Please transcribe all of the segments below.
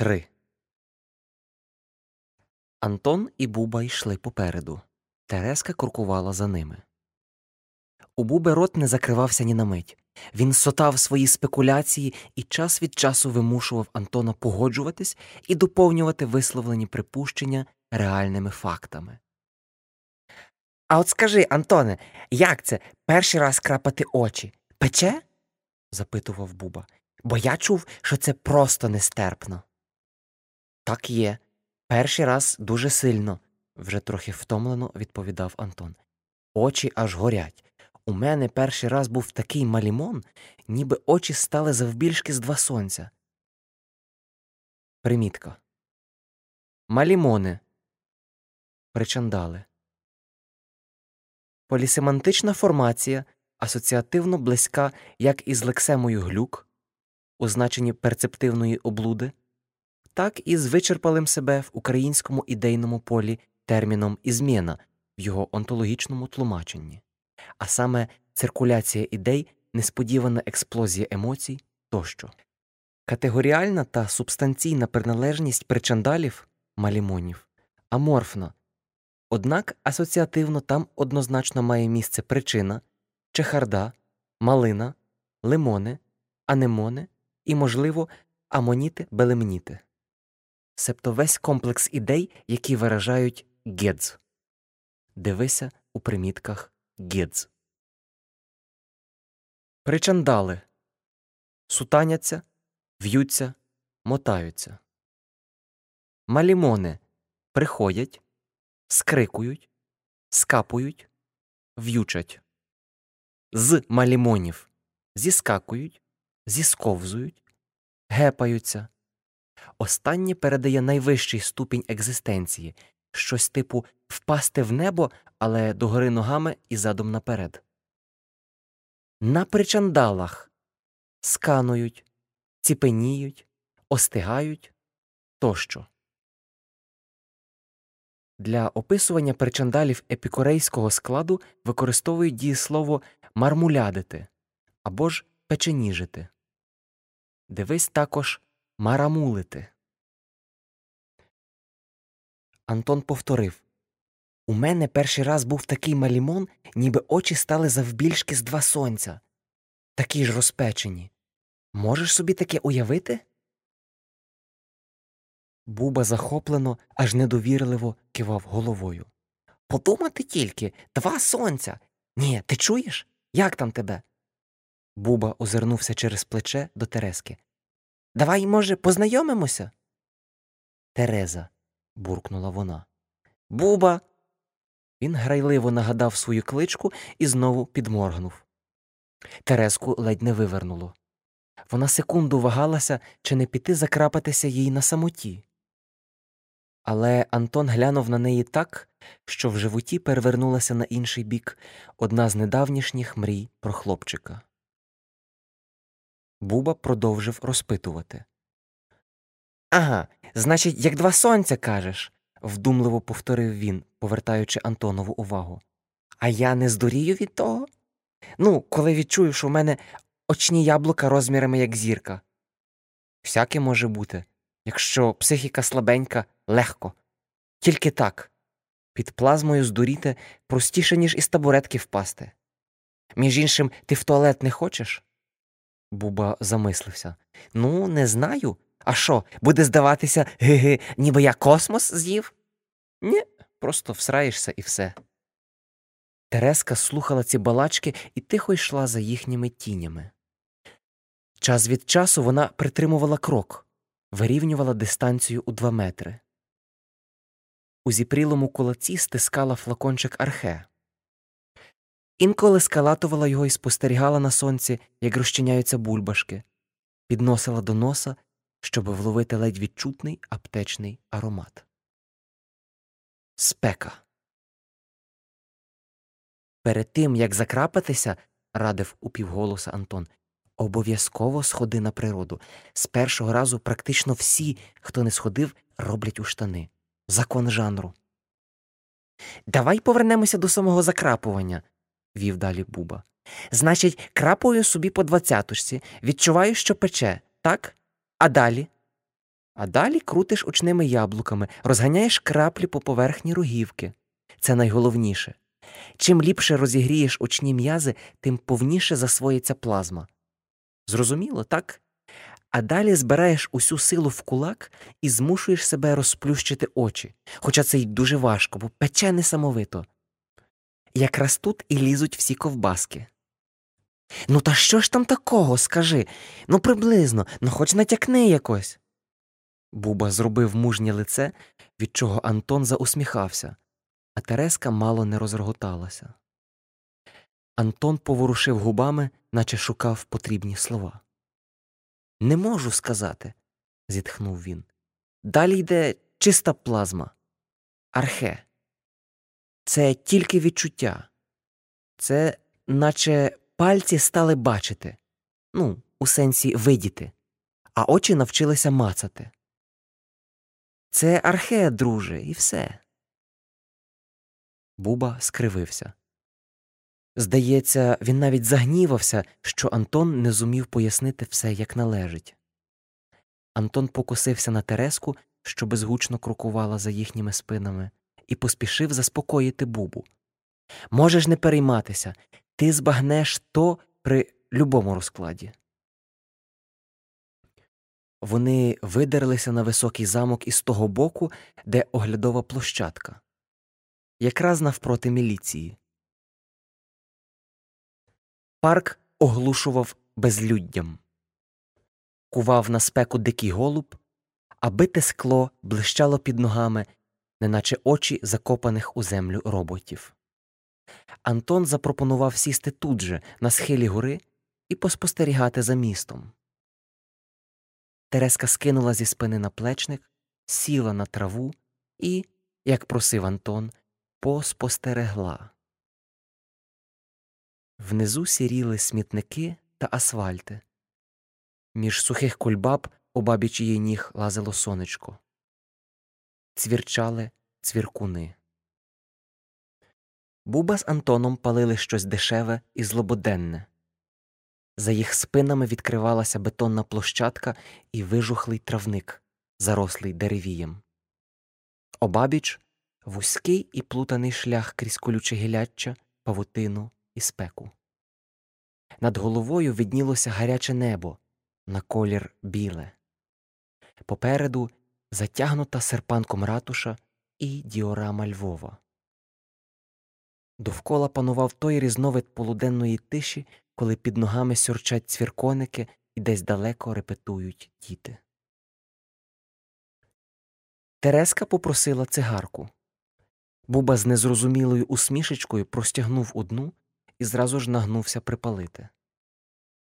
3 Антон і Буба йшли попереду. Тереска крокувала за ними. У Буби рот не закривався ні на мить. Він сотав свої спекуляції і час від часу вимушував Антона погоджуватись і доповнювати висловлені припущення реальними фактами. А от скажи, Антоне, як це перший раз крапати очі? Пече? запитував Буба. Бо я чув, що це просто нестерпно. Так є. Перший раз дуже сильно, вже трохи втомлено відповідав Антон. Очі аж горять. У мене перший раз був такий малімон, ніби очі стали завбільшки з два сонця. Примітка. Малімони. Причандали. Полісемантична формація асоціативно близька як із лексемою глюк, у значенні перцептивної облуди, так і з вичерпалим себе в українському ідейному полі терміном ізміна в його онтологічному тлумаченні, а саме циркуляція ідей, несподівана експлозія емоцій тощо. Категоріальна та субстанційна приналежність причандалів малімонів аморфна, однак асоціативно там однозначно має місце причина, чехарда, малина, лимони, анемони і, можливо, амоніти белемніти себто весь комплекс ідей, які виражають гедз. Дивися у примітках гедз. Причандали сутаняться, в'ються, мотаються. Малімони приходять, скрикують, скапують, в'ючать. З малімонів зіскакують, зісковзують, гепаються. Останнє передає найвищий ступінь екзистенції, щось типу впасти в небо, але догори ногами і задом наперед. На причандалах сканують, ціпеніють, остигають тощо. Для описування причандалів епікурейського складу використовують дієслово мармулядити або ж печеніжити. Дивись також марамулити. Антон повторив У мене перший раз був такий малімон, ніби очі стали завбільшки з два сонця. Такі ж розпечені. Можеш собі таке уявити? Буба захоплено, аж недовірливо кивав головою. Подумати тільки два сонця. Ні, ти чуєш? Як там тебе? Буба озирнувся через плече до Терески. Давай, може, познайомимося? Тереза, буркнула вона. Буба. Він грайливо нагадав свою кличку і знову підморгнув. Терезку ледь не вивернуло. Вона секунду вагалася, чи не піти закрапатися їй на самоті. Але Антон глянув на неї так, що в животі перевернулася на інший бік одна з недавнішніх мрій про хлопчика. Буба продовжив розпитувати. Ага, значить, як два сонця кажеш, вдумливо повторив він, повертаючи Антонову увагу. А я не здурію від того? Ну, коли відчую, що в мене очні яблука розмірами як зірка. Всяке може бути, якщо психіка слабенька, легко. Тільки так. Під плазмою здуріти простіше, ніж із табуретки впасти. Між іншим, ти в туалет не хочеш? Буба замислився. Ну, не знаю. А що, буде здаватися, ги-ги, ніби я космос з'їв? Ні, просто всраєшся і все. Тереска слухала ці балачки і тихо йшла за їхніми тінями. Час від часу вона притримувала крок, вирівнювала дистанцію у два метри. У зіпрілому кулаці стискала флакончик архе. Інколи скалатувала його і спостерігала на сонці, як розчиняються бульбашки, підносила до носа, щоб вловити ледь відчутний аптечний аромат. Спека. Перед тим, як закрапатися, радив упівголоса Антон, обов'язково сходи на природу. З першого разу практично всі, хто не сходив, роблять у штани. Закон жанру. Давай повернемося до самого закрапування вів далі Буба. Значить, крапую собі по двадцяточці, відчуваю, що пече, так? А далі? А далі крутиш очними яблуками, розганяєш краплі по поверхні рогівки. Це найголовніше. Чим ліпше розігрієш очні м'язи, тим повніше засвоїться плазма. Зрозуміло, так? А далі збираєш усю силу в кулак і змушуєш себе розплющити очі, хоча це й дуже важко, бо пече несамовито. Якраз тут і лізуть всі ковбаски. Ну, та що ж там такого, скажи? Ну, приблизно, ну хоч натякни якось. Буба зробив мужнє лице, від чого Антон заусміхався, а Тереска мало не розроготалася. Антон поворушив губами, наче шукав потрібні слова. Не можу сказати, зітхнув він. Далі йде чиста плазма. Архе. Це тільки відчуття. Це наче пальці стали бачити. Ну, у сенсі видіти, а очі навчилися мацати. Це архе, друже, і все. Буба скривився. Здається, він навіть загнівався, що Антон не зумів пояснити все як належить. Антон покосився на Тереску, що безгучно крокувала за їхніми спинами, і поспішив заспокоїти Бубу. Можеш не перейматися, ти збагнеш то при любому розкладі. Вони видерлися на високий замок із того боку, де оглядова площадка, якраз навпроти міліції. Парк оглушував безлюддям, кував на спеку дикий голуб, а бите скло блищало під ногами, неначе очі закопаних у землю роботів. Антон запропонував сісти тут же, на схилі гори, і поспостерігати за містом. Тереска скинула зі спини наплечник, сіла на траву і, як просив Антон, поспостерегла. Внизу сіріли смітники та асфальти. Між сухих кульбаб обабіч її ніг лазило сонечко. Цвірчали цвіркуни. Буба з Антоном палили щось дешеве і злободенне. За їх спинами відкривалася бетонна площадка і вижухлий травник, зарослий деревієм. Обабіч вузький і плутаний шлях крізь колюче гіляччя, павутину і спеку. Над головою виднілося гаряче небо на колір біле. Попереду затягнута серпанком ратуша і діорама Львова. Довкола панував той різновид полуденної тиші, коли під ногами сюрчать цвірконики і десь далеко репетують діти. Тереска попросила цигарку. Буба з незрозумілою усмішечкою простягнув одну і зразу ж нагнувся припалити.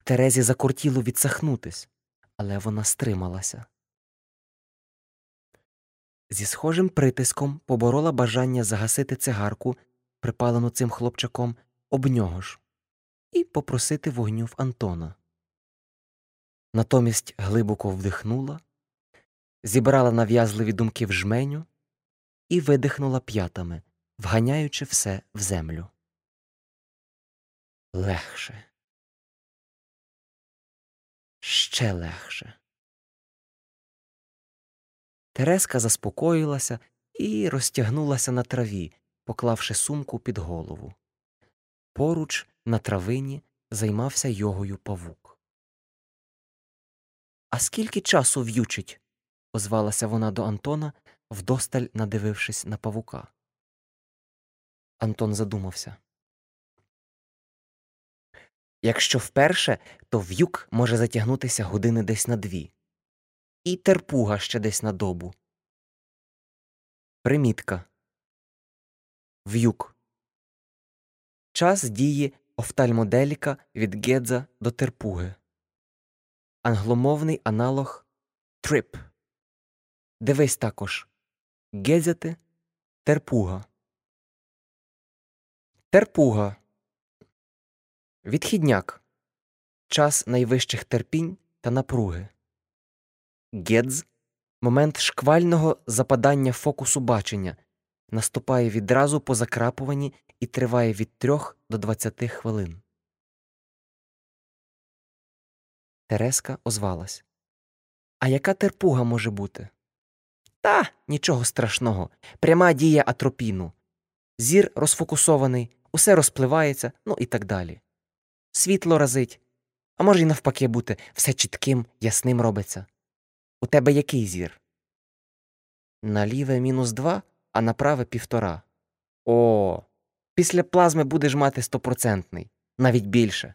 Терезі закортіло відсахнутись, але вона стрималася. Зі схожим притиском поборола бажання загасити цигарку, припалену цим хлопчаком, об нього ж, і попросити вогню в Антона. Натомість глибоко вдихнула, зібрала нав'язливі думки в жменю і видихнула п'ятами, вганяючи все в землю. Легше. Ще легше. Тереска заспокоїлася і розтягнулася на траві, поклавши сумку під голову. Поруч на травині займався йогою павук. А скільки часу в'ючить? озвалася вона до Антона, вдосталь надивившись на павука. Антон задумався. Якщо вперше, то в'юк може затягнутися години десь на дві, і терпуга ще десь на добу. Примітка В'юк Час дії офтальмоделіка від гедза до терпуги. Англомовний аналог трип. Дивись також гедзяти терпуга. Терпуга. Відхідняк. Час найвищих терпінь та напруги. Гедз момент шквального западання фокусу бачення наступає відразу по закрапуванні і триває від 3 до 20 хвилин. Тереска озвалась. А яка терпуга може бути? Та нічого страшного. Пряма дія атропіну. Зір розфокусований, усе розпливається, ну і так далі. Світло разить, а може й навпаки бути все чітким, ясним робиться. У тебе який зір? На ліве мінус два, а на праве півтора. О, після плазми будеш мати стопроцентний, навіть більше.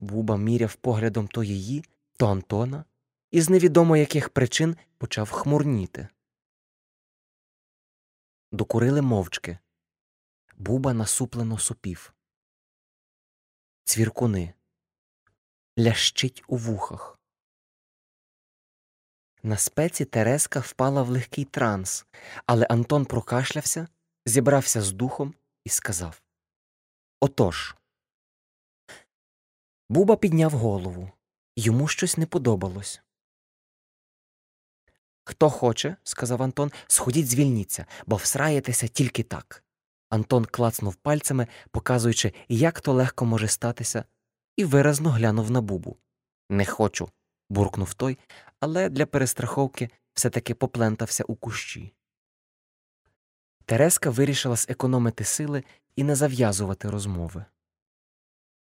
Буба міряв поглядом то її, то Антона, і з невідомо яких причин почав хмурніти. Докурили мовчки. Буба насуплено сопів. Цвіркуни. Лящить у вухах. На спеці Тереска впала в легкий транс, але Антон прокашлявся, зібрався з духом і сказав Отож. Буба підняв голову. Йому щось не подобалось. Хто хоче, сказав Антон, сходіть звільніться, бо всраєтеся тільки так. Антон клацнув пальцями, показуючи, як то легко може статися, і виразно глянув на бубу. Не хочу, буркнув той, але для перестраховки все таки поплентався у кущі. Тереска вирішила зекономити сили і не зав'язувати розмови.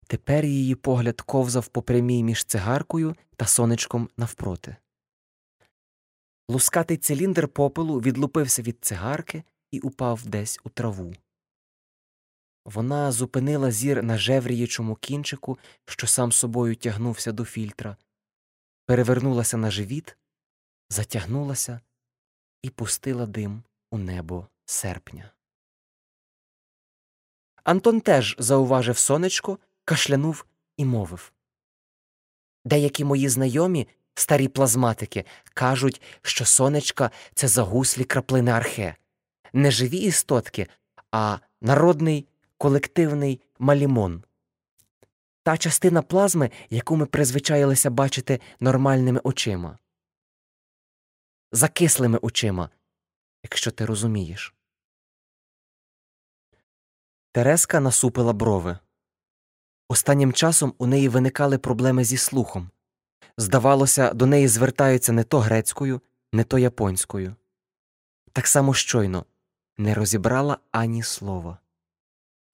Тепер її погляд ковзав по прямій між цигаркою та сонечком навпроти. Лускатий циліндр попелу відлупився від цигарки і упав десь у траву. Вона зупинила зір на жевріючому кінчику, що сам собою тягнувся до фільтра, перевернулася на живіт, затягнулася і пустила дим у небо серпня. Антон теж зауважив сонечко, кашлянув і мовив Деякі мої знайомі, старі плазматики, кажуть, що сонечка це загуслі краплини архе, не живі істотки, а народний колективний малімон. Та частина плазми, яку ми призвичаїлися бачити нормальними очима. Закислими очима, якщо ти розумієш. Тереска насупила брови. Останнім часом у неї виникали проблеми зі слухом. Здавалося, до неї звертаються не то грецькою, не то японською. Так само щойно не розібрала ані слова.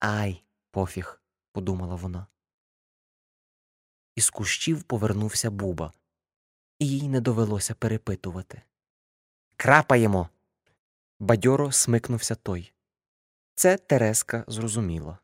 Ай, пофіг, подумала вона. Із кущів повернувся буба, і їй не довелося перепитувати. Крапаємо. Бадьоро смикнувся той. Це Тереска зрозуміла.